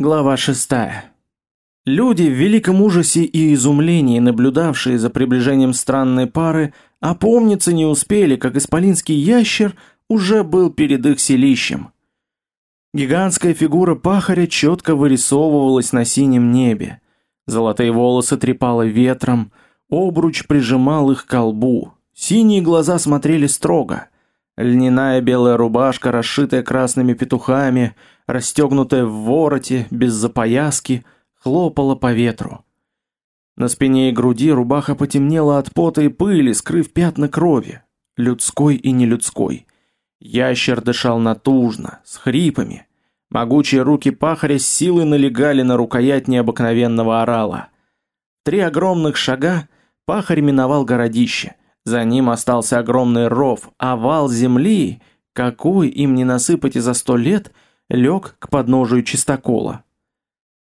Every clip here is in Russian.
Глава 6. Люди в великом ужасе и изумлении, наблюдавшие за приближением странной пары, опомниться не успели, как исполинский ящер уже был перед их селищем. Гигантская фигура пахаря четко вырисовывалась на синем небе. Золотые волосы трепало ветром, обруч прижимал их к колбу. Синие глаза смотрели строго. Льняная белая рубашка, расшитая красными петухами, расстегнутая в вороте, без запояски, хлопала по ветру. На спине и груди рубаха потемнела от пота и пыли, скрыв пятна крови, людской и нелюдской. Ящер дышал натужно, с хрипами. Могучие руки пахаря с силой налегали на рукоять необыкновенного орала. Три огромных шага пахарь миновал городище. За ним остался огромный ров, а вал земли, какой им не насыпать и за сто лет, лег к подножию чистокола.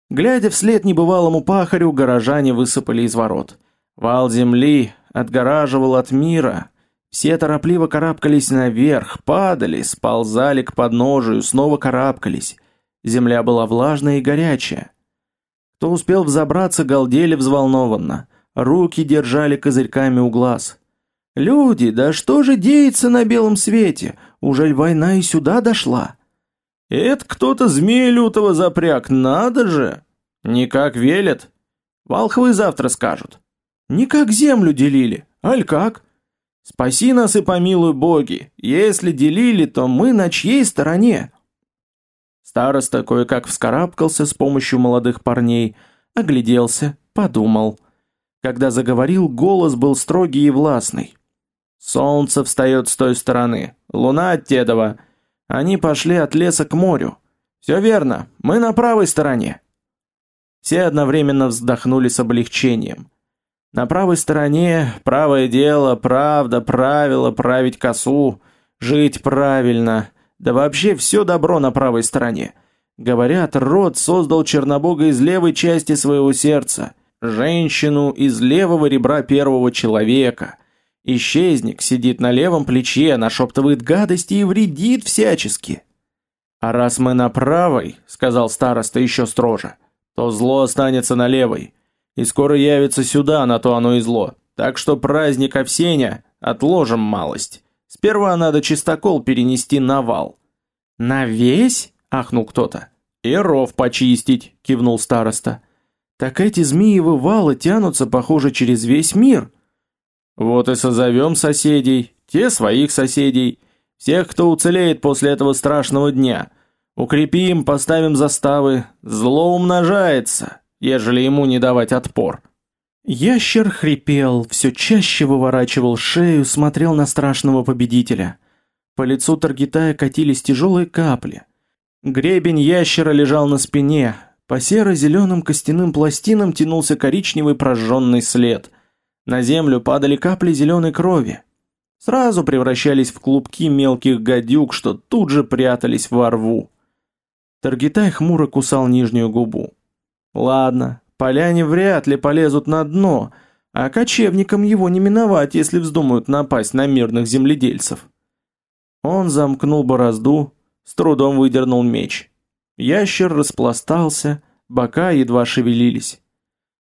Глядя вслед небывалому пахарю, горожане высыпали из ворот. Вал земли отгораживал от мира. Все торопливо карабкались наверх, падали, сползали к подножию, снова карабкались. Земля была влажная и горячая. Кто успел взобраться, галдели взволнованно. Руки держали козырьками у глаз. Люди, да что же деется на белом свете? Уже война и сюда дошла? Это кто-то змея лютого запряг, надо же! Никак велят. Волхвы завтра скажут. Никак землю делили, аль как? Спаси нас и помилуй боги, если делили, то мы на чьей стороне? Староста кое-как вскарабкался с помощью молодых парней, огляделся, подумал. Когда заговорил, голос был строгий и властный. Солнце встает с той стороны, луна от Тедова. Они пошли от леса к морю. Все верно, мы на правой стороне. Все одновременно вздохнули с облегчением. На правой стороне правое дело, правда, правило, править косу, жить правильно. Да вообще все добро на правой стороне. Говорят, род создал Чернобога из левой части своего сердца, женщину из левого ребра первого человека – Исчезник сидит на левом плече, нашептывает гадости и вредит всячески. А раз мы на правой, сказал староста еще строже, то зло останется на левой, и скоро явится сюда, на то оно и зло. Так что праздник Овсеня отложим малость. Сперва надо чистокол перенести на вал. На весь? ахнул кто-то. И ров почистить, кивнул староста. Так эти змеевы валы тянутся, похоже, через весь мир. Вот и созовем соседей, те своих соседей, всех, кто уцелеет после этого страшного дня. Укрепим, поставим заставы, зло умножается, ежели ему не давать отпор. Ящер хрипел, все чаще выворачивал шею, смотрел на страшного победителя. По лицу Таргитая катились тяжелые капли. Гребень ящера лежал на спине, по серо-зеленым костяным пластинам тянулся коричневый прожженный след. На землю падали капли зеленой крови. Сразу превращались в клубки мелких гадюк, что тут же прятались во рву. Таргитай хмуро кусал нижнюю губу. Ладно, поляне вряд ли полезут на дно, а кочевникам его не миновать, если вздумают напасть на мирных земледельцев. Он замкнул борозду, с трудом выдернул меч. Ящер распластался, бока едва шевелились.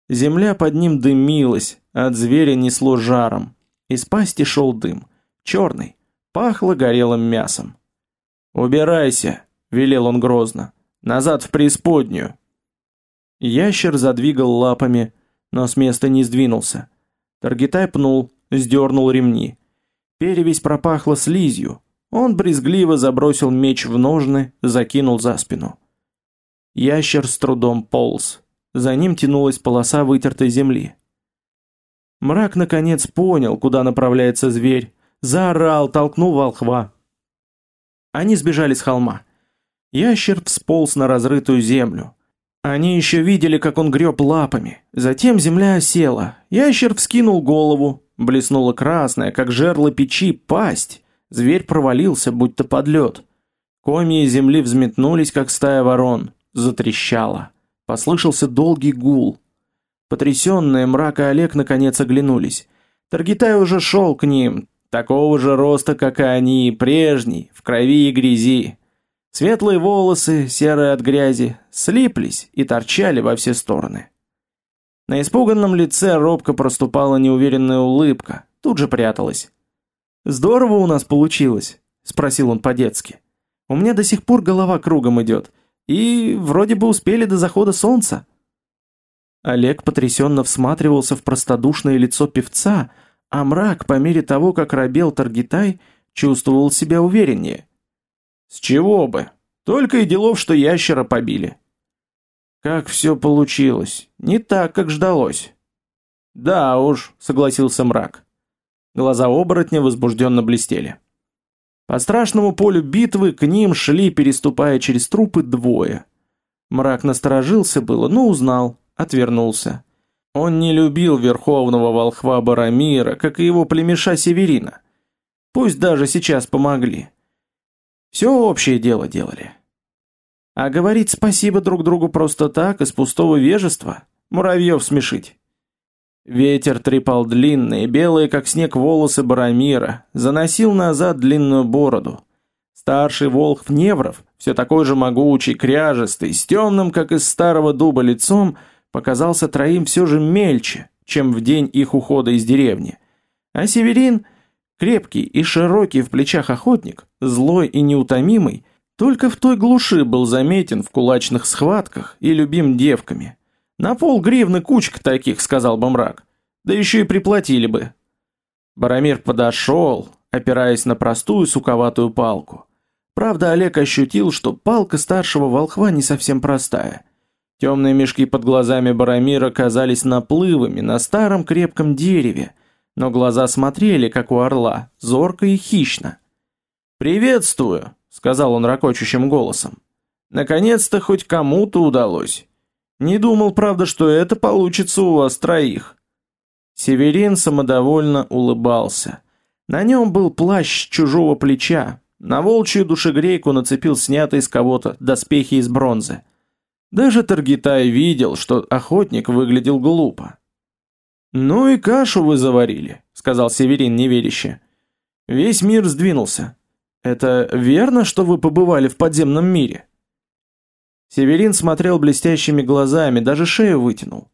Земля под ним дымилась, от зверя несло жаром. Из пасти шел дым, черный, пахло горелым мясом. «Убирайся!» — велел он грозно. «Назад в преисподнюю!» Ящер задвигал лапами, но с места не сдвинулся. Таргитай пнул, сдернул ремни. Перевесь пропахла слизью. Он брезгливо забросил меч в ножны, закинул за спину. Ящер с трудом полз. За ним тянулась полоса вытертой земли. Мрак наконец понял, куда направляется зверь, заорал, толкнул волхва. Они сбежали с холма. Ящер всполз на разрытую землю. Они еще видели, как он греб лапами. Затем земля осела. Ящер вскинул голову, блеснула красная, как жерло печи, пасть. Зверь провалился, будто под лед. Комья земли взметнулись, как стая ворон. Затрещало. Послышался долгий гул. Потрясенные мрак и Олег наконец оглянулись. Таргитай уже шел к ним, такого же роста, как и они, прежний, в крови и грязи. Светлые волосы, серые от грязи, слиплись и торчали во все стороны. На испуганном лице робко проступала неуверенная улыбка, тут же пряталась. «Здорово у нас получилось», — спросил он по-детски. «У меня до сих пор голова кругом идет, и вроде бы успели до захода солнца». Олег потрясенно всматривался в простодушное лицо певца, а мрак, по мере того, как робел Таргитай, чувствовал себя увереннее. «С чего бы? Только и делов, что ящера побили». «Как все получилось? Не так, как ждалось». «Да уж», — согласился мрак. Глаза оборотня возбужденно блестели. По страшному полю битвы к ним шли, переступая через трупы, двое. Мрак насторожился было, но узнал, отвернулся. Он не любил верховного волхва Барамира, как и его племеша Северина. Пусть даже сейчас помогли. Все общее дело делали. А говорить спасибо друг другу просто так, из пустого вежества, муравьев смешить. Ветер трепал длинные, белые как снег волосы Барамира, заносил назад длинную бороду. Старший волхв Невров, все такой же могучий, кряжестый, с темным, как из старого дуба лицом, показался троим все же мельче, чем в день их ухода из деревни. А Северин, крепкий и широкий в плечах охотник, злой и неутомимый, только в той глуши был заметен в кулачных схватках и любим девками. На пол гривны кучка таких, сказал бы мрак. Да еще и приплатили бы. Барамир подошел, опираясь на простую суковатую палку. Правда, Олег ощутил, что палка старшего волхва не совсем простая – Темные мешки под глазами Барамира казались наплывами на старом крепком дереве, но глаза смотрели, как у орла, зорко и хищно. «Приветствую», — сказал он ракочущим голосом. «Наконец-то хоть кому-то удалось. Не думал, правда, что это получится у вас троих». Северин самодовольно улыбался. На нем был плащ чужого плеча, на волчью душегрейку нацепил снятые с кого-то доспехи из бронзы. Даже Таргитай видел, что охотник выглядел глупо. «Ну и кашу вы заварили», — сказал Северин неверяще. «Весь мир сдвинулся. Это верно, что вы побывали в подземном мире?» Северин смотрел блестящими глазами, даже шею вытянул.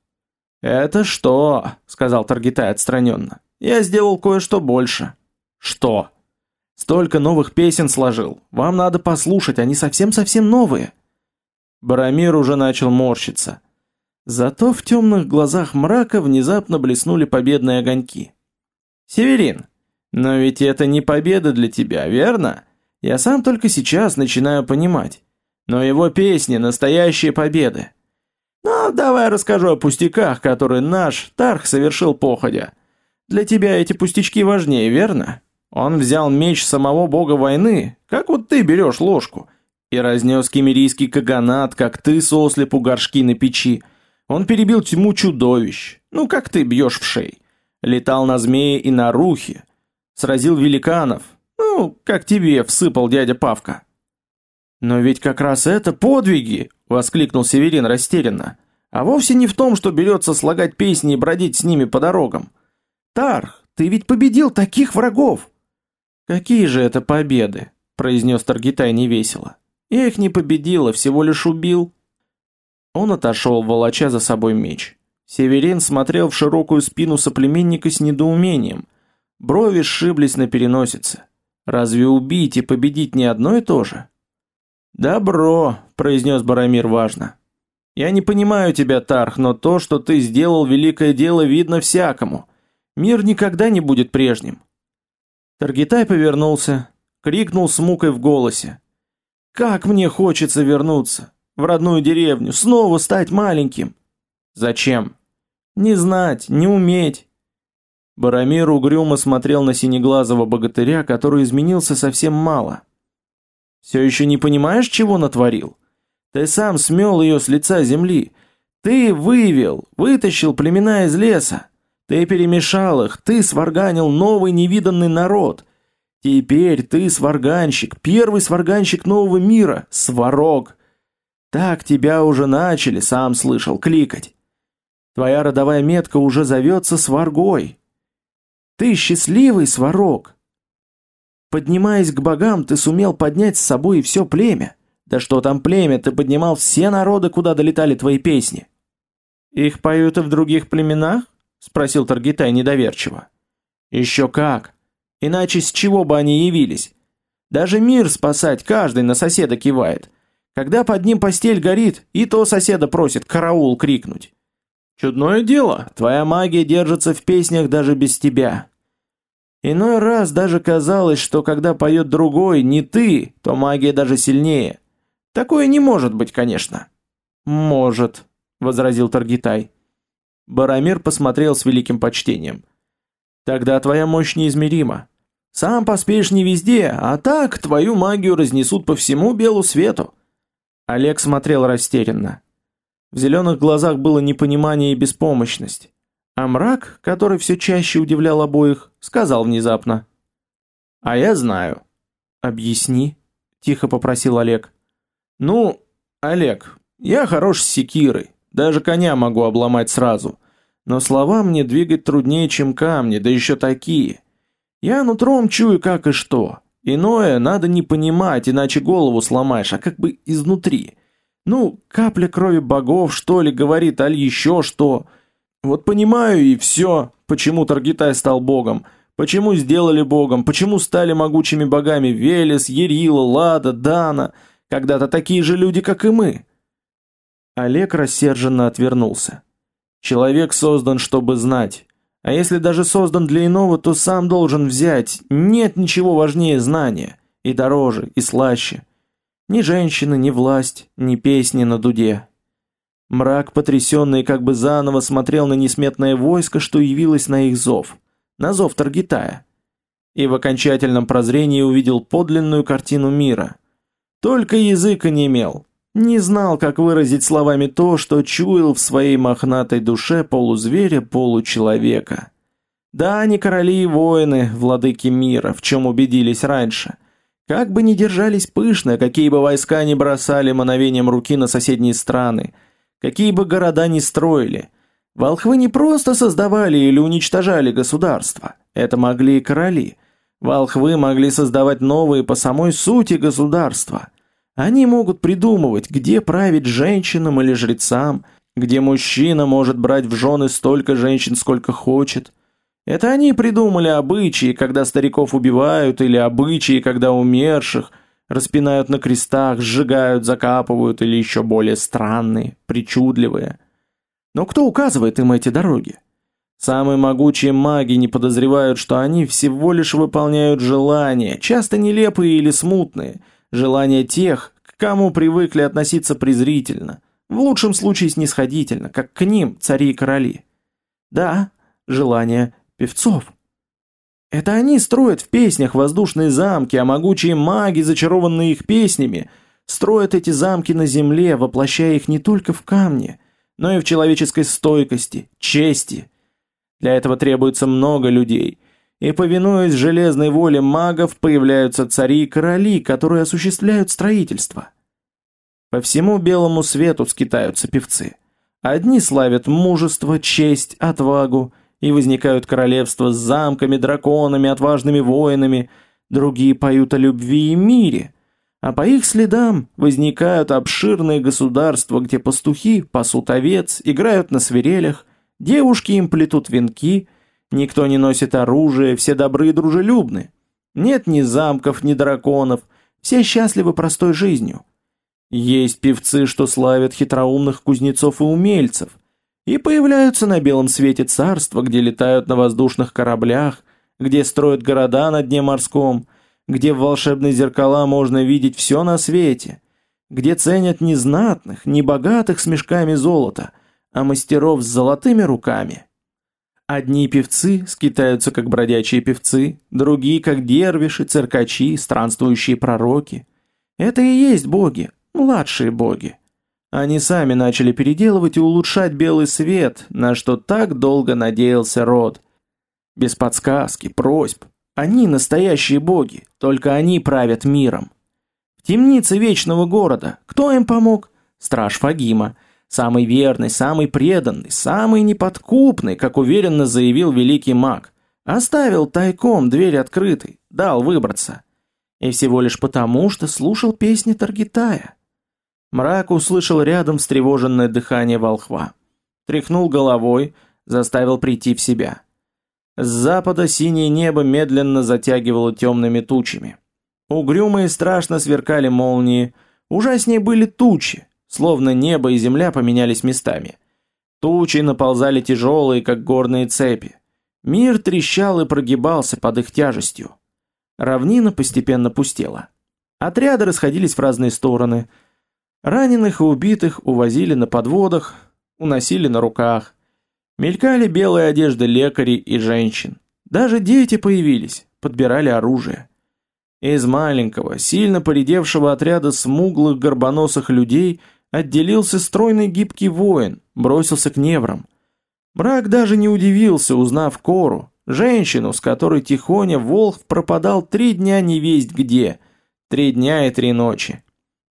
«Это что?» — сказал Таргитай отстраненно. «Я сделал кое-что больше». «Что?» «Столько новых песен сложил. Вам надо послушать, они совсем-совсем новые». Барамир уже начал морщиться. Зато в темных глазах мрака внезапно блеснули победные огоньки. «Северин, но ведь это не победа для тебя, верно? Я сам только сейчас начинаю понимать. Но его песни – настоящие победы. Ну, давай расскажу о пустяках, которые наш Тарх совершил походя. Для тебя эти пустячки важнее, верно? Он взял меч самого бога войны, как вот ты берешь ложку – и разнес кемерийский каганат, как ты сослепу горшки на печи. Он перебил тьму чудовищ, ну как ты бьешь в шей. Летал на змее и на рухе. Сразил великанов, ну, как тебе всыпал дядя Павка. Но ведь как раз это подвиги, воскликнул Северин растерянно. А вовсе не в том, что берется слагать песни и бродить с ними по дорогам. Тарх, ты ведь победил таких врагов. Какие же это победы, произнес Таргитай невесело. Я их не победил, а всего лишь убил. Он отошел, волоча за собой меч. Северин смотрел в широкую спину соплеменника с недоумением. Брови сшиблись на переносице. Разве убить и победить не одно и то же? «Добро», — произнес Барамир важно. «Я не понимаю тебя, Тарх, но то, что ты сделал великое дело, видно всякому. Мир никогда не будет прежним». Таргитай повернулся, крикнул с мукой в голосе. Как мне хочется вернуться в родную деревню, снова стать маленьким. Зачем? Не знать, не уметь. Барамир угрюмо смотрел на синеглазого богатыря, который изменился совсем мало. Все еще не понимаешь, чего натворил? Ты сам смел ее с лица земли. Ты вывел, вытащил племена из леса. Ты перемешал их, ты сварганил новый невиданный народ. Теперь ты сварганщик, первый сварганщик нового мира, сварог. Так тебя уже начали, сам слышал, кликать. Твоя родовая метка уже зовется сваргой. Ты счастливый сварог. Поднимаясь к богам, ты сумел поднять с собой и все племя. Да что там племя, ты поднимал все народы, куда долетали твои песни. Их поют и в других племенах? Спросил Таргитай недоверчиво. Еще как. Иначе с чего бы они явились? Даже мир спасать каждый на соседа кивает. Когда под ним постель горит, и то соседа просит караул крикнуть. Чудное дело, твоя магия держится в песнях даже без тебя. Иной раз даже казалось, что когда поет другой, не ты, то магия даже сильнее. Такое не может быть, конечно. Может, возразил Таргитай. Барамир посмотрел с великим почтением. Тогда твоя мощь неизмерима. Сам поспеешь не везде, а так твою магию разнесут по всему белу свету. Олег смотрел растерянно. В зеленых глазах было непонимание и беспомощность. А мрак, который все чаще удивлял обоих, сказал внезапно. «А я знаю». «Объясни», — тихо попросил Олег. «Ну, Олег, я хорош с секирой, даже коня могу обломать сразу. Но слова мне двигать труднее, чем камни, да еще такие. Я нутром чую как и что. Иное надо не понимать, иначе голову сломаешь, а как бы изнутри. Ну, капля крови богов, что ли, говорит, аль еще что. Вот понимаю и все, почему Таргитай стал богом, почему сделали богом, почему стали могучими богами Велес, Ерила, Лада, Дана, когда-то такие же люди, как и мы. Олег рассерженно отвернулся. Человек создан, чтобы знать. А если даже создан для иного, то сам должен взять. Нет ничего важнее знания. И дороже, и слаще. Ни женщины, ни власть, ни песни на дуде. Мрак, потрясенный, как бы заново смотрел на несметное войско, что явилось на их зов. На зов Таргитая. И в окончательном прозрении увидел подлинную картину мира. Только языка не имел, не знал, как выразить словами то, что чуял в своей мохнатой душе полузверя, получеловека. Да, они короли и воины, владыки мира, в чем убедились раньше. Как бы ни держались пышно, какие бы войска ни бросали мановением руки на соседние страны, какие бы города ни строили, волхвы не просто создавали или уничтожали государства, это могли и короли. Волхвы могли создавать новые по самой сути государства – они могут придумывать, где править женщинам или жрецам, где мужчина может брать в жены столько женщин, сколько хочет. Это они придумали обычаи, когда стариков убивают, или обычаи, когда умерших распинают на крестах, сжигают, закапывают, или еще более странные, причудливые. Но кто указывает им эти дороги? Самые могучие маги не подозревают, что они всего лишь выполняют желания, часто нелепые или смутные – желания тех, к кому привыкли относиться презрительно, в лучшем случае снисходительно, как к ним, цари и короли. Да, желания певцов. Это они строят в песнях воздушные замки, а могучие маги, зачарованные их песнями, строят эти замки на земле, воплощая их не только в камне, но и в человеческой стойкости, чести. Для этого требуется много людей – и, повинуясь железной воле магов, появляются цари и короли, которые осуществляют строительство. По всему белому свету скитаются певцы. Одни славят мужество, честь, отвагу, и возникают королевства с замками, драконами, отважными воинами, другие поют о любви и мире, а по их следам возникают обширные государства, где пастухи пасут овец, играют на свирелях, девушки им плетут венки – Никто не носит оружие, все добры и дружелюбны. Нет ни замков, ни драконов, все счастливы простой жизнью. Есть певцы, что славят хитроумных кузнецов и умельцев, и появляются на белом свете царства, где летают на воздушных кораблях, где строят города на дне морском, где в волшебные зеркала можно видеть все на свете, где ценят не знатных, не богатых с мешками золота, а мастеров с золотыми руками. Одни певцы скитаются как бродячие певцы, другие как дервиши, циркачи, странствующие пророки. Это и есть боги, младшие боги. Они сами начали переделывать и улучшать белый свет, на что так долго надеялся род. Без подсказки, просьб. Они настоящие боги, только они правят миром. В темнице вечного города кто им помог? Страж Фагима – Самый верный, самый преданный, самый неподкупный, как уверенно заявил великий маг. Оставил тайком дверь открытой, дал выбраться. И всего лишь потому, что слушал песни Таргитая. Мрак услышал рядом встревоженное дыхание волхва. Тряхнул головой, заставил прийти в себя. С запада синее небо медленно затягивало темными тучами. Угрюмо и страшно сверкали молнии, ужаснее были тучи, словно небо и земля поменялись местами. Тучи наползали тяжелые, как горные цепи. Мир трещал и прогибался под их тяжестью. Равнина постепенно пустела. Отряды расходились в разные стороны – Раненых и убитых увозили на подводах, уносили на руках. Мелькали белые одежды лекарей и женщин. Даже дети появились, подбирали оружие. Из маленького, сильно поредевшего отряда смуглых горбоносых людей отделился стройный гибкий воин, бросился к неврам. Мрак даже не удивился, узнав Кору, женщину, с которой Тихоня Волх пропадал три дня не весть где, три дня и три ночи.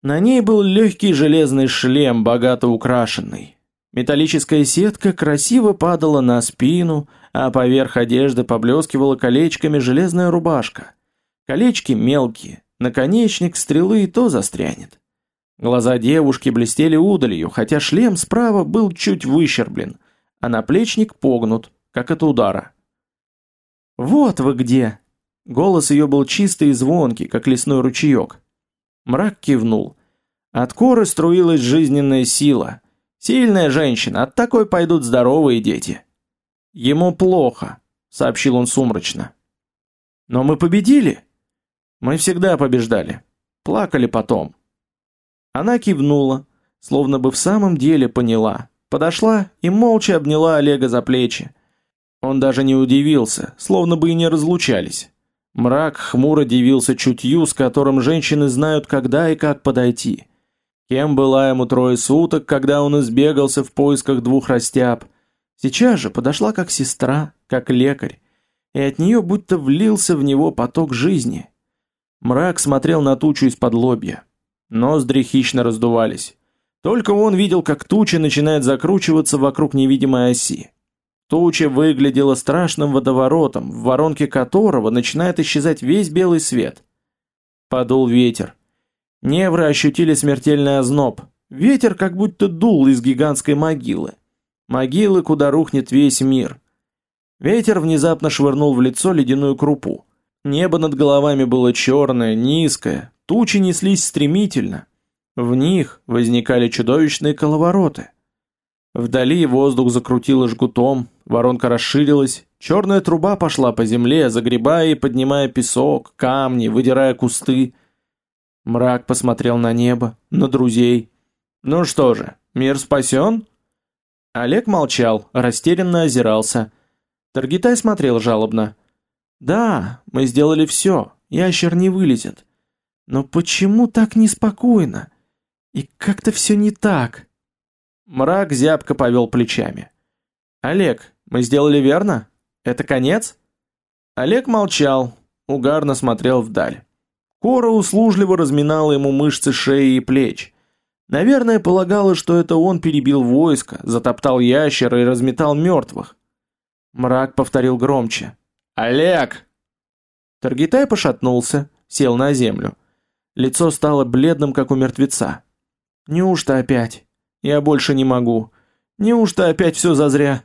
На ней был легкий железный шлем, богато украшенный. Металлическая сетка красиво падала на спину, а поверх одежды поблескивала колечками железная рубашка. Колечки мелкие, наконечник стрелы и то застрянет. Глаза девушки блестели удалью, хотя шлем справа был чуть выщерблен, а наплечник погнут, как от удара. «Вот вы где!» Голос ее был чистый и звонкий, как лесной ручеек. Мрак кивнул. От коры струилась жизненная сила. Сильная женщина, от такой пойдут здоровые дети. Ему плохо, сообщил он сумрачно. Но мы победили. Мы всегда побеждали. Плакали потом. Она кивнула, словно бы в самом деле поняла. Подошла и молча обняла Олега за плечи. Он даже не удивился, словно бы и не разлучались. Мрак хмуро дивился чутью, с которым женщины знают, когда и как подойти. Кем была ему трое суток, когда он избегался в поисках двух растяб. Сейчас же подошла как сестра, как лекарь, и от нее будто влился в него поток жизни. Мрак смотрел на тучу из-под лобья. Ноздри хищно раздувались. Только он видел, как туча начинает закручиваться вокруг невидимой оси. Туча выглядела страшным водоворотом, в воронке которого начинает исчезать весь белый свет. Подул ветер. Невры ощутили смертельный озноб. Ветер как будто дул из гигантской могилы. Могилы, куда рухнет весь мир. Ветер внезапно швырнул в лицо ледяную крупу. Небо над головами было черное, низкое, тучи неслись стремительно. В них возникали чудовищные коловороты. Вдали воздух закрутило жгутом, воронка расширилась, черная труба пошла по земле, загребая и поднимая песок, камни, выдирая кусты. Мрак посмотрел на небо, на друзей. «Ну что же, мир спасен?» Олег молчал, растерянно озирался. Таргитай смотрел жалобно. «Да, мы сделали все, ящер не вылезет. Но почему так неспокойно? И как-то все не так?» Мрак зябко повел плечами. «Олег, мы сделали верно? Это конец?» Олег молчал, угарно смотрел вдаль. Кора услужливо разминала ему мышцы шеи и плеч. Наверное, полагала, что это он перебил войско, затоптал ящера и разметал мертвых. Мрак повторил громче. «Олег!» Таргитай пошатнулся, сел на землю. Лицо стало бледным, как у мертвеца. «Неужто опять?» Я больше не могу. Неужто опять все зазря?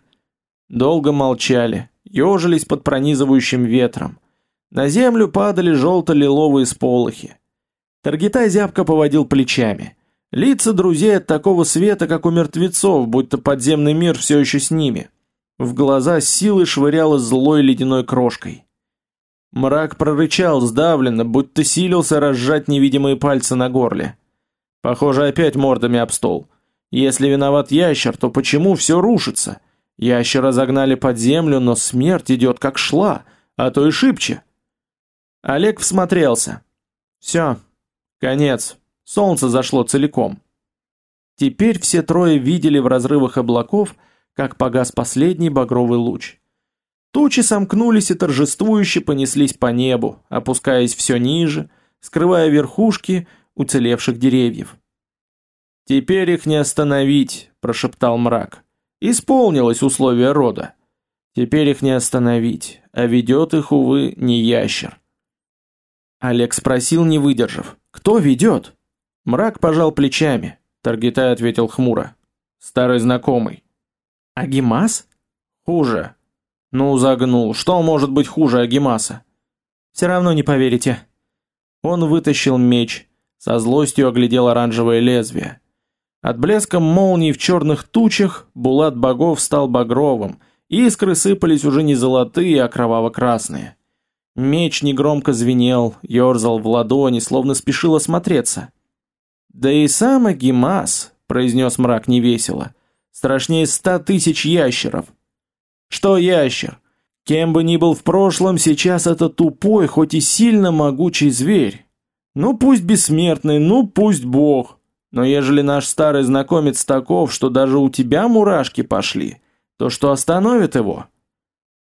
Долго молчали, ежились под пронизывающим ветром. На землю падали желто-лиловые сполохи. Таргитай зябко поводил плечами. Лица друзей от такого света, как у мертвецов, будто подземный мир все еще с ними. В глаза силой швыряло злой ледяной крошкой. Мрак прорычал сдавленно, будто силился разжать невидимые пальцы на горле. Похоже, опять мордами об стол. Если виноват ящер, то почему все рушится? Ящера загнали под землю, но смерть идет как шла, а то и шибче. Олег всмотрелся. Все, конец. Солнце зашло целиком. Теперь все трое видели в разрывах облаков, как погас последний багровый луч. Тучи сомкнулись и торжествующе понеслись по небу, опускаясь все ниже, скрывая верхушки уцелевших деревьев. «Теперь их не остановить», – прошептал мрак. «Исполнилось условие рода. Теперь их не остановить, а ведет их, увы, не ящер». Олег спросил, не выдержав. «Кто ведет?» Мрак пожал плечами. Таргитай ответил хмуро. Старый знакомый. Агимас? Хуже. Ну, загнул. Что может быть хуже Агимаса? Все равно не поверите. Он вытащил меч, со злостью оглядел оранжевое лезвие. От блеска молний в черных тучах булат богов стал багровым, искры сыпались уже не золотые, а кроваво-красные. Меч негромко звенел, ерзал в ладони, словно спешил осмотреться. «Да и сам Агимас», — произнес мрак невесело, — «страшнее ста тысяч ящеров». «Что ящер? Кем бы ни был в прошлом, сейчас это тупой, хоть и сильно могучий зверь. Ну пусть бессмертный, ну пусть бог. Но ежели наш старый знакомец таков, что даже у тебя мурашки пошли, то что остановит его?»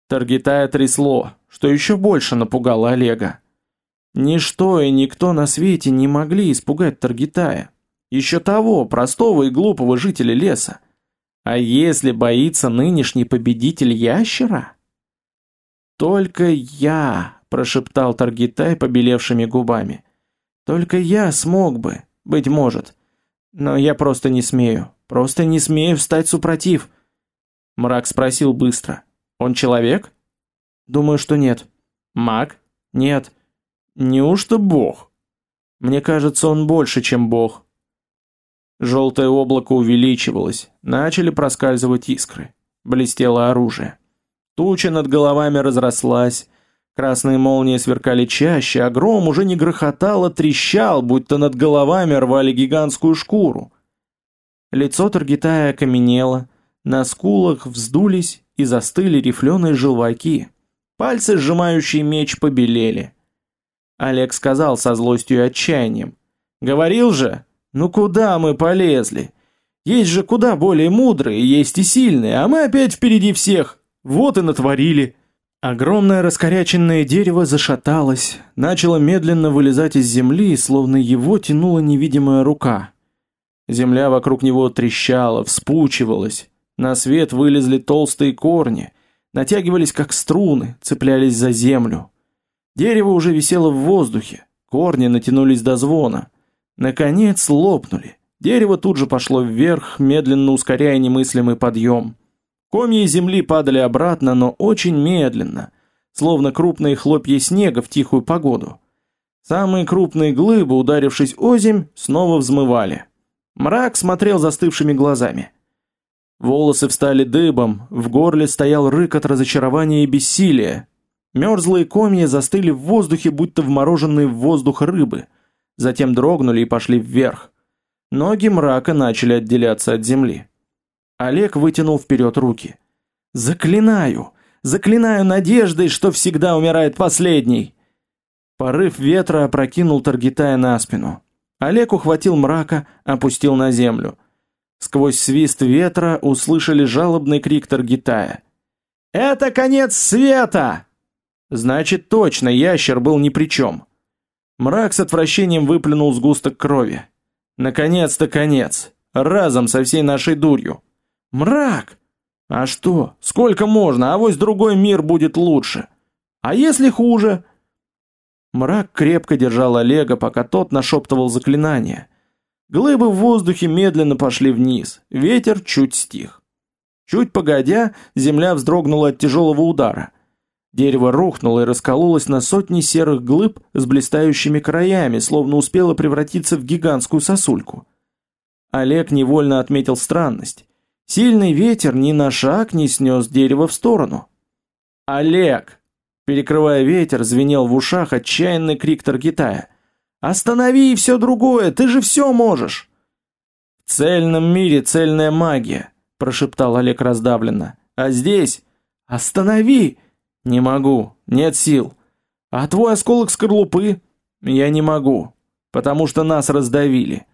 Таргитая трясло, что еще больше напугало Олега. Ничто и никто на свете не могли испугать Таргитая. Еще того, простого и глупого жителя леса. А если боится нынешний победитель ящера? Только я, прошептал Таргитай побелевшими губами. Только я смог бы, быть может. Но я просто не смею, просто не смею встать супротив. Мрак спросил быстро. Он человек? Думаю, что нет. Маг? Нет. Неужто бог? Мне кажется, он больше, чем бог. Желтое облако увеличивалось, начали проскальзывать искры. Блестело оружие. Туча над головами разрослась, красные молнии сверкали чаще, а гром уже не грохотал, а трещал, будто над головами рвали гигантскую шкуру. Лицо Таргитая окаменело, на скулах вздулись и застыли рифленые желваки. Пальцы, сжимающие меч, побелели. Олег сказал со злостью и отчаянием. «Говорил же, ну куда мы полезли? Есть же куда более мудрые, есть и сильные, а мы опять впереди всех. Вот и натворили». Огромное раскоряченное дерево зашаталось, начало медленно вылезать из земли, словно его тянула невидимая рука. Земля вокруг него трещала, вспучивалась, на свет вылезли толстые корни, натягивались как струны, цеплялись за землю. Дерево уже висело в воздухе, корни натянулись до звона. Наконец лопнули. Дерево тут же пошло вверх, медленно ускоряя немыслимый подъем. Комья земли падали обратно, но очень медленно, словно крупные хлопья снега в тихую погоду. Самые крупные глыбы, ударившись о земь, снова взмывали. Мрак смотрел застывшими глазами. Волосы встали дыбом, в горле стоял рык от разочарования и бессилия. Мерзлые комья застыли в воздухе, будто вмороженные в воздух рыбы. Затем дрогнули и пошли вверх. Ноги мрака начали отделяться от земли. Олег вытянул вперед руки. «Заклинаю! Заклинаю надеждой, что всегда умирает последний!» Порыв ветра опрокинул Таргитая на спину. Олег ухватил мрака, опустил на землю. Сквозь свист ветра услышали жалобный крик Таргитая. «Это конец света!» Значит, точно ящер был ни при чем. Мрак с отвращением выплюнул сгусток крови. Наконец-то конец. Разом со всей нашей дурью. Мрак! А что? Сколько можно? А вось другой мир будет лучше. А если хуже? Мрак крепко держал Олега, пока тот нашептывал заклинание. Глыбы в воздухе медленно пошли вниз, ветер чуть стих. Чуть погодя, земля вздрогнула от тяжелого удара. Дерево рухнуло и раскололось на сотни серых глыб с блистающими краями, словно успело превратиться в гигантскую сосульку. Олег невольно отметил странность. Сильный ветер ни на шаг не снес дерево в сторону. «Олег!» Перекрывая ветер, звенел в ушах отчаянный крик Таргитая. Останови и все другое, ты же все можешь. В цельном мире цельная магия, прошептал Олег раздавленно. А здесь останови. Не могу, нет сил. А твой осколок скорлупы? Я не могу, потому что нас раздавили.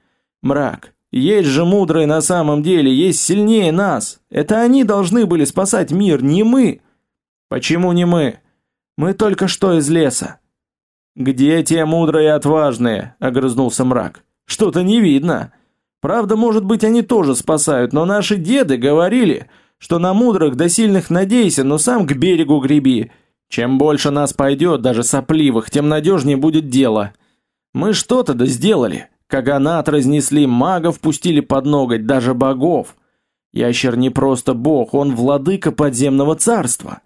Мрак, есть же мудрые на самом деле, есть сильнее нас. Это они должны были спасать мир, не мы. Почему не мы? Мы только что из леса. «Где те мудрые и отважные?» — огрызнулся мрак. «Что-то не видно. Правда, может быть, они тоже спасают, но наши деды говорили, что на мудрых да сильных надейся, но сам к берегу греби. Чем больше нас пойдет, даже сопливых, тем надежнее будет дело. Мы что-то да сделали. Каганат разнесли, магов пустили под ноготь, даже богов. Ящер не просто бог, он владыка подземного царства.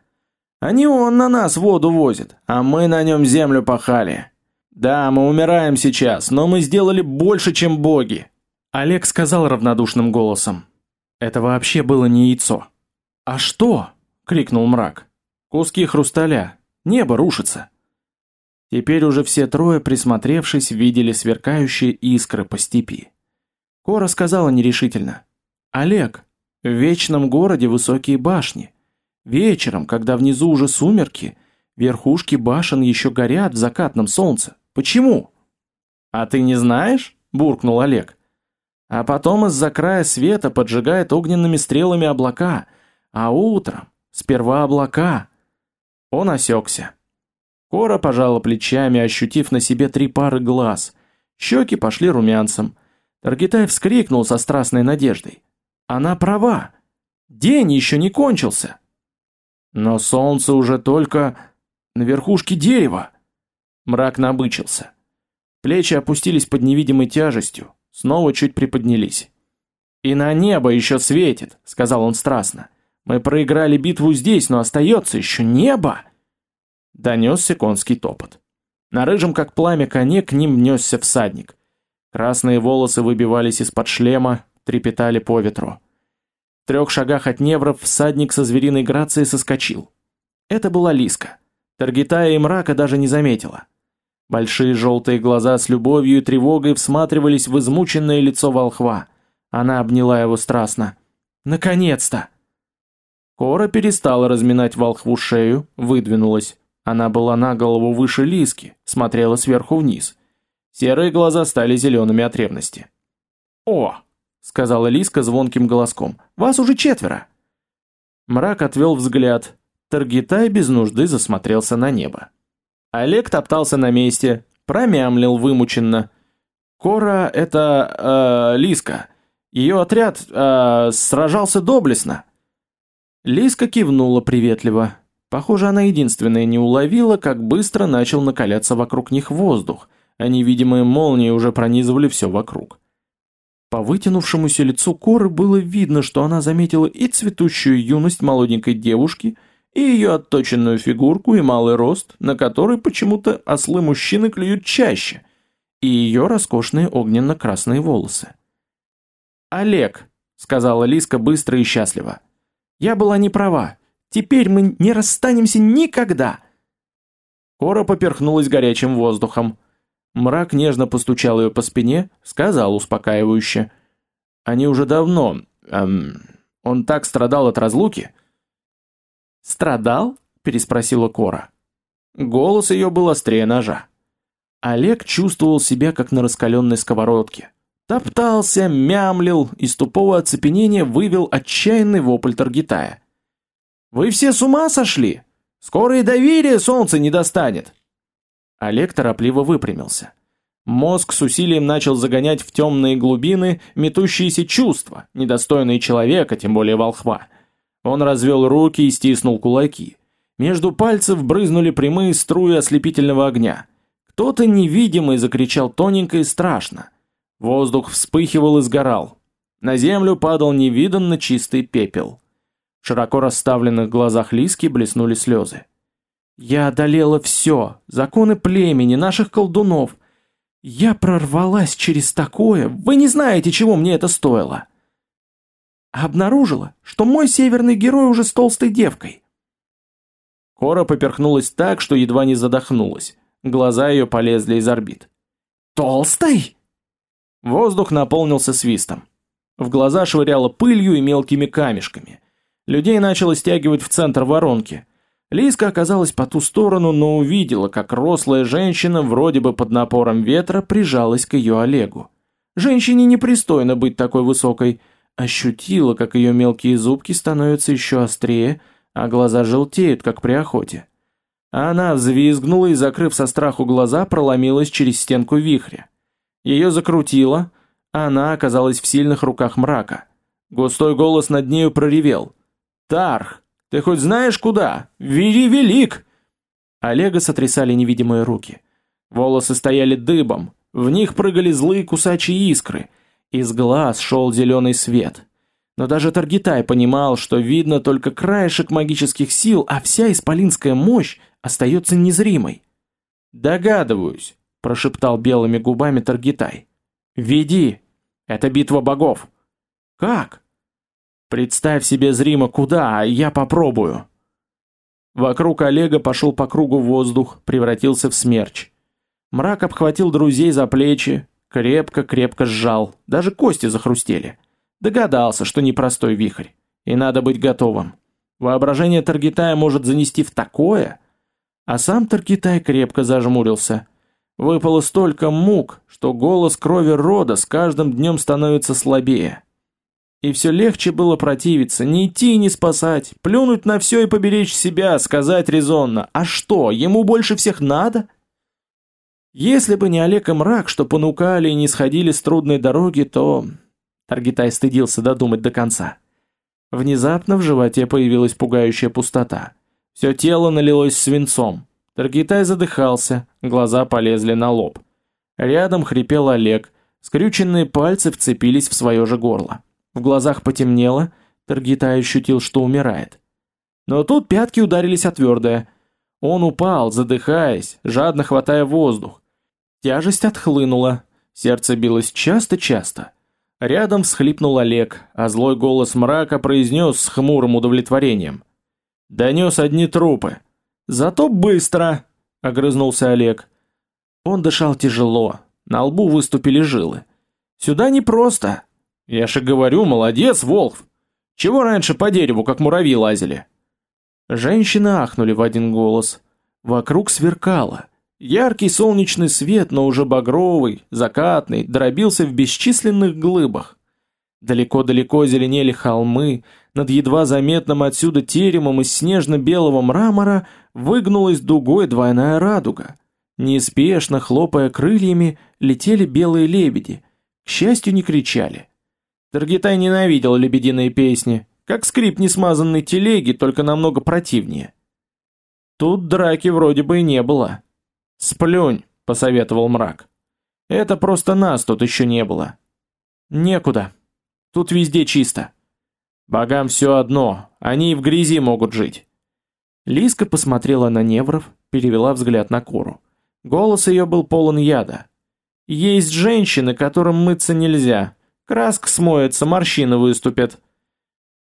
А не он на нас воду возит, а мы на нем землю пахали. Да, мы умираем сейчас, но мы сделали больше, чем боги. Олег сказал равнодушным голосом. Это вообще было не яйцо. А что? крикнул мрак. Куски хрусталя. Небо рушится. Теперь уже все трое, присмотревшись, видели сверкающие искры по степи. Кора сказала нерешительно: "Олег, в вечном городе высокие башни. Вечером, когда внизу уже сумерки, верхушки башен еще горят в закатном солнце. Почему?" "А ты не знаешь?" буркнул Олег. "А потом из-за края света поджигает огненными стрелами облака, а утром сперва облака". Он осекся. Кора пожала плечами, ощутив на себе три пары глаз. Щеки пошли румянцем. Таргитай вскрикнул со страстной надеждой. Она права. День еще не кончился. Но солнце уже только на верхушке дерева. Мрак набычился. Плечи опустились под невидимой тяжестью, снова чуть приподнялись. «И на небо еще светит», — сказал он страстно. «Мы проиграли битву здесь, но остается еще небо!» Донесся конский топот. На рыжем, как пламя коне, к ним несся всадник. Красные волосы выбивались из-под шлема, трепетали по ветру. В трех шагах от невров всадник со звериной грацией соскочил. Это была Лиска. Таргитая и мрака даже не заметила. Большие желтые глаза с любовью и тревогой всматривались в измученное лицо волхва. Она обняла его страстно. «Наконец-то!» Кора перестала разминать волхву шею, выдвинулась. Она была на голову выше Лиски, смотрела сверху вниз. Серые глаза стали зелеными от ревности. «О!» — сказала Лиска звонким голоском. «Вас уже четверо!» Мрак отвел взгляд. Таргитай без нужды засмотрелся на небо. Олег топтался на месте, промямлил вымученно. «Кора — это... Э, Лиска. Ее отряд э, сражался доблестно». Лиска кивнула приветливо. Похоже, она единственная не уловила, как быстро начал накаляться вокруг них воздух, а невидимые молнии уже пронизывали все вокруг. По вытянувшемуся лицу Коры было видно, что она заметила и цветущую юность молоденькой девушки, и ее отточенную фигурку и малый рост, на который почему-то ослы-мужчины клюют чаще, и ее роскошные огненно-красные волосы. «Олег», — сказала Лиска быстро и счастливо, — «я была не права, Теперь мы не расстанемся никогда!» Кора поперхнулась горячим воздухом. Мрак нежно постучал ее по спине, сказал успокаивающе. «Они уже давно... Эм, он так страдал от разлуки». «Страдал?» – переспросила Кора. Голос ее был острее ножа. Олег чувствовал себя, как на раскаленной сковородке. Топтался, мямлил, из тупого оцепенения вывел отчаянный вопль Таргитая. Вы все с ума сошли? Скоро и доверие солнце не достанет. Олег торопливо выпрямился. Мозг с усилием начал загонять в темные глубины метущиеся чувства, недостойные человека, тем более волхва. Он развел руки и стиснул кулаки. Между пальцев брызнули прямые струи ослепительного огня. Кто-то невидимый закричал тоненько и страшно. Воздух вспыхивал и сгорал. На землю падал невиданно чистый пепел. В широко расставленных глазах Лиски блеснули слезы. «Я одолела все, законы племени, наших колдунов. Я прорвалась через такое, вы не знаете, чего мне это стоило!» Обнаружила, что мой северный герой уже с толстой девкой. Кора поперхнулась так, что едва не задохнулась. Глаза ее полезли из орбит. «Толстой?» Воздух наполнился свистом. В глаза швыряло пылью и мелкими камешками. Людей начало стягивать в центр воронки. Лиска оказалась по ту сторону, но увидела, как рослая женщина, вроде бы под напором ветра, прижалась к ее Олегу. Женщине непристойно быть такой высокой. Ощутила, как ее мелкие зубки становятся еще острее, а глаза желтеют, как при охоте. Она взвизгнула и, закрыв со страху глаза, проломилась через стенку вихря. Ее закрутило, а она оказалась в сильных руках мрака. Густой голос над нею проревел. Тарх, ты хоть знаешь куда? Вери велик!» Олега сотрясали невидимые руки. Волосы стояли дыбом, В них прыгали злые кусачие искры. Из глаз шел зеленый свет. Но даже Таргитай понимал, что видно только краешек магических сил, а вся исполинская мощь остается незримой. «Догадываюсь», – прошептал белыми губами Таргитай. «Веди. Это битва богов». «Как?» «Представь себе зримо куда, а я попробую». Вокруг Олега пошел по кругу воздух, превратился в смерч. Мрак обхватил друзей за плечи, крепко-крепко сжал, даже кости захрустели. Догадался, что непростой вихрь, и надо быть готовым. Воображение Таргитая может занести в такое, а сам Таргитай крепко зажмурился. Выпало столько мук, что голос крови рода с каждым днем становится слабее. И все легче было противиться, не идти и не спасать, плюнуть на все и поберечь себя, сказать резонно, а что, ему больше всех надо? Если бы не Олег и Мрак, что понукали и не сходили с трудной дороги, то... Таргитай стыдился додумать до конца. Внезапно в животе появилась пугающая пустота. Все тело налилось свинцом. Таргитай задыхался, глаза полезли на лоб. Рядом хрипел Олег, скрюченные пальцы вцепились в свое же горло. В глазах потемнело, Таргитай ощутил, что умирает. Но тут пятки ударились о твердое. Он упал, задыхаясь, жадно хватая воздух. Тяжесть отхлынула, сердце билось часто-часто. Рядом всхлипнул Олег, а злой голос мрака произнес с хмурым удовлетворением. «Донес одни трупы. Зато быстро!» — огрызнулся Олег. Он дышал тяжело, на лбу выступили жилы. «Сюда непросто. Я же говорю, молодец, Волхв. Чего раньше по дереву, как муравьи лазили? Женщины ахнули в один голос. Вокруг сверкало. Яркий солнечный свет, но уже багровый, закатный, дробился в бесчисленных глыбах. Далеко-далеко зеленели холмы, над едва заметным отсюда теремом из снежно-белого мрамора выгнулась дугой двойная радуга. Неспешно, хлопая крыльями, летели белые лебеди. К счастью, не кричали. Таргитай ненавидел лебединые песни, как скрип несмазанной телеги, только намного противнее. Тут драки вроде бы и не было. «Сплюнь», — посоветовал мрак. «Это просто нас тут еще не было». «Некуда. Тут везде чисто». «Богам все одно, они и в грязи могут жить». Лиска посмотрела на Невров, перевела взгляд на Кору. Голос ее был полон яда. «Есть женщины, которым мыться нельзя, Краска смоется, морщины выступят.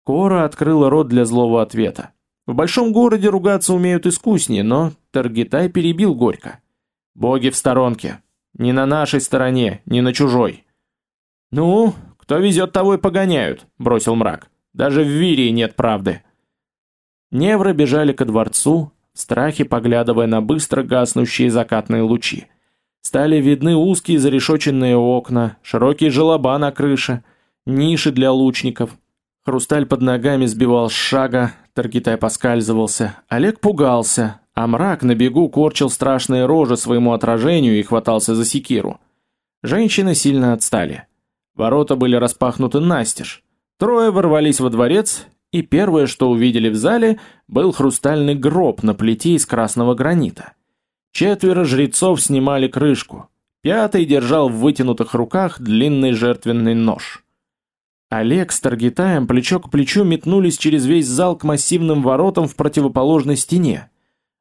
Кора открыла рот для злого ответа. В большом городе ругаться умеют искуснее, но Таргитай перебил горько. Боги в сторонке. Не на нашей стороне, не на чужой. Ну, кто везет, того и погоняют, бросил мрак. Даже в Вирии нет правды. Невры бежали ко дворцу, в страхе поглядывая на быстро гаснущие закатные лучи. Стали видны узкие зарешоченные окна, широкие желоба на крыше, ниши для лучников. Хрусталь под ногами сбивал с шага, Таргитай поскальзывался. Олег пугался, а мрак на бегу корчил страшные рожи своему отражению и хватался за секиру. Женщины сильно отстали. Ворота были распахнуты настежь. Трое ворвались во дворец, и первое, что увидели в зале, был хрустальный гроб на плите из красного гранита. Четверо жрецов снимали крышку. Пятый держал в вытянутых руках длинный жертвенный нож. Олег с Таргитаем плечо к плечу метнулись через весь зал к массивным воротам в противоположной стене.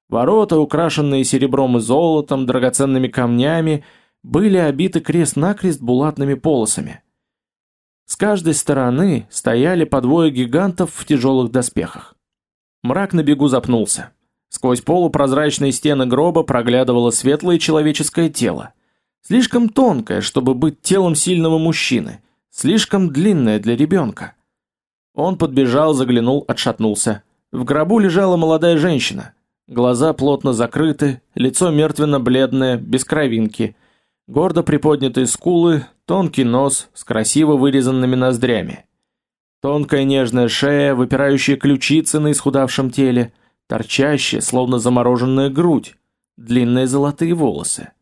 Ворота, украшенные серебром и золотом, драгоценными камнями, были обиты крест-накрест булатными полосами. С каждой стороны стояли по двое гигантов в тяжелых доспехах. Мрак на бегу запнулся. Сквозь полупрозрачные стены гроба проглядывало светлое человеческое тело. Слишком тонкое, чтобы быть телом сильного мужчины, слишком длинное для ребенка. Он подбежал, заглянул, отшатнулся. В гробу лежала молодая женщина. Глаза плотно закрыты, лицо мертвенно-бледное, без кровинки. Гордо приподнятые скулы, тонкий нос с красиво вырезанными ноздрями. Тонкая нежная шея, выпирающие ключицы на исхудавшем теле – торчащая, словно замороженная грудь, длинные золотые волосы.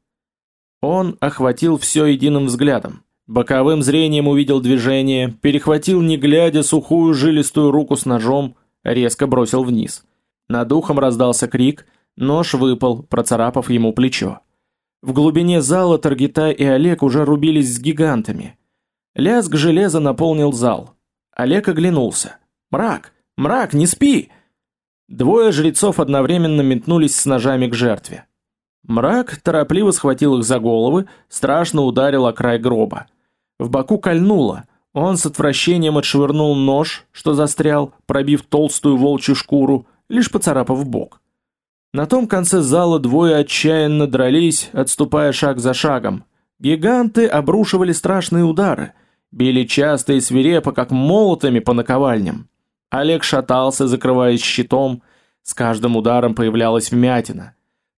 Он охватил все единым взглядом. Боковым зрением увидел движение, перехватил не глядя сухую жилистую руку с ножом, резко бросил вниз. Над ухом раздался крик, нож выпал, процарапав ему плечо. В глубине зала Таргитай и Олег уже рубились с гигантами. Лязг железа наполнил зал. Олег оглянулся. «Мрак! Мрак, не спи!» Двое жрецов одновременно метнулись с ножами к жертве. Мрак торопливо схватил их за головы, страшно ударил о край гроба. В боку кольнуло. Он с отвращением отшвырнул нож, что застрял, пробив толстую волчью шкуру, лишь поцарапав бок. На том конце зала двое отчаянно дрались, отступая шаг за шагом. Гиганты обрушивали страшные удары, били часто и свирепо, как молотами по наковальням. Олег шатался, закрываясь щитом, с каждым ударом появлялась вмятина.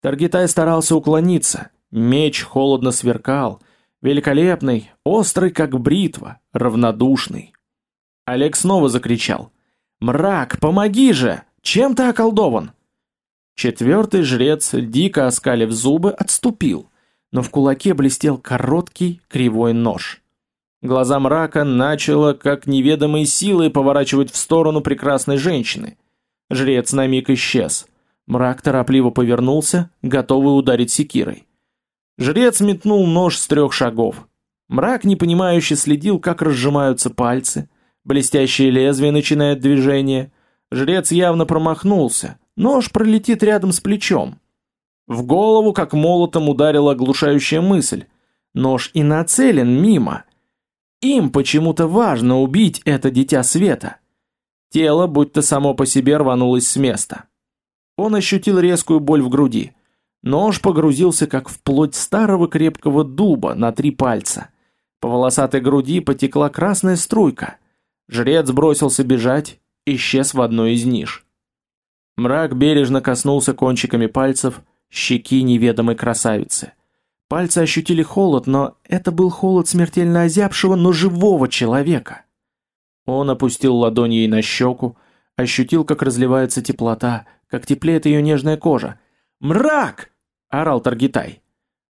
Таргитай старался уклониться, меч холодно сверкал, великолепный, острый как бритва, равнодушный. Олег снова закричал: "Мрак, помоги же! Чем ты околдован?" Четвертый жрец, дико оскалив зубы, отступил, но в кулаке блестел короткий кривой нож. Глаза мрака начало, как неведомой силой, поворачивать в сторону прекрасной женщины. Жрец на миг исчез. Мрак торопливо повернулся, готовый ударить секирой. Жрец метнул нож с трех шагов. Мрак непонимающе следил, как разжимаются пальцы. Блестящее лезвие начинает движение. Жрец явно промахнулся. Нож пролетит рядом с плечом. В голову, как молотом, ударила оглушающая мысль. Нож и нацелен мимо. Им почему-то важно убить это дитя света. Тело, будто само по себе, рванулось с места. Он ощутил резкую боль в груди. Нож погрузился как в плоть старого крепкого дуба на три пальца. По волосатой груди потекла красная струйка. Жрец бросился бежать, исчез в одной из ниш. Мрак бережно коснулся кончиками пальцев щеки неведомой красавицы. Пальцы ощутили холод, но это был холод смертельно озябшего, но живого человека. Он опустил ладонь ей на щеку, ощутил, как разливается теплота, как теплеет ее нежная кожа. «Мрак!» – орал Таргитай.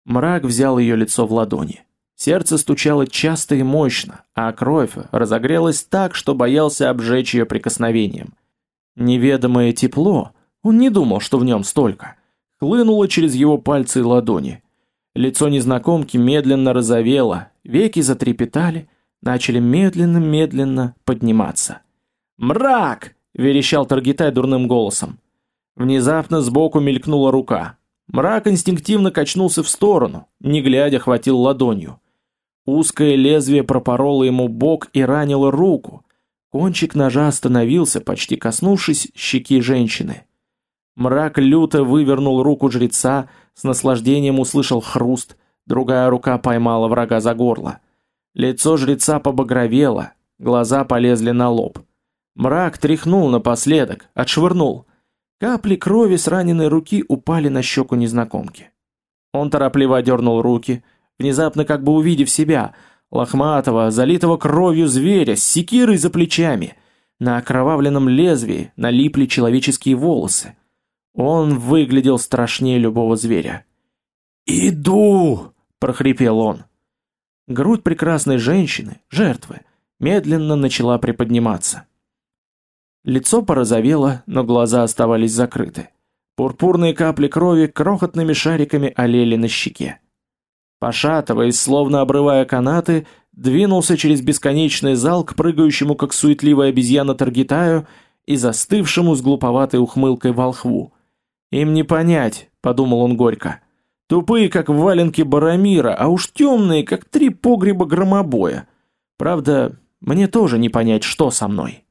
Мрак взял ее лицо в ладони. Сердце стучало часто и мощно, а кровь разогрелась так, что боялся обжечь ее прикосновением. Неведомое тепло, он не думал, что в нем столько, хлынуло через его пальцы и ладони. Лицо незнакомки медленно розовело, веки затрепетали, начали медленно-медленно подниматься. «Мрак!» – верещал Таргитай дурным голосом. Внезапно сбоку мелькнула рука. Мрак инстинктивно качнулся в сторону, не глядя хватил ладонью. Узкое лезвие пропороло ему бок и ранило руку. Кончик ножа остановился, почти коснувшись щеки женщины. Мрак люто вывернул руку жреца, с наслаждением услышал хруст, другая рука поймала врага за горло. Лицо жреца побагровело, глаза полезли на лоб. Мрак тряхнул напоследок, отшвырнул. Капли крови с раненой руки упали на щеку незнакомки. Он торопливо одернул руки, внезапно как бы увидев себя, лохматого, залитого кровью зверя с секирой за плечами. На окровавленном лезвии налипли человеческие волосы. Он выглядел страшнее любого зверя. «Иду!» – прохрипел он. Грудь прекрасной женщины, жертвы, медленно начала приподниматься. Лицо порозовело, но глаза оставались закрыты. Пурпурные капли крови крохотными шариками олели на щеке. Пошатываясь, словно обрывая канаты, двинулся через бесконечный зал к прыгающему, как суетливая обезьяна Таргитаю, и застывшему с глуповатой ухмылкой волхву. «Им не понять», — подумал он горько. «Тупые, как валенки Барамира, а уж темные, как три погреба громобоя. Правда, мне тоже не понять, что со мной».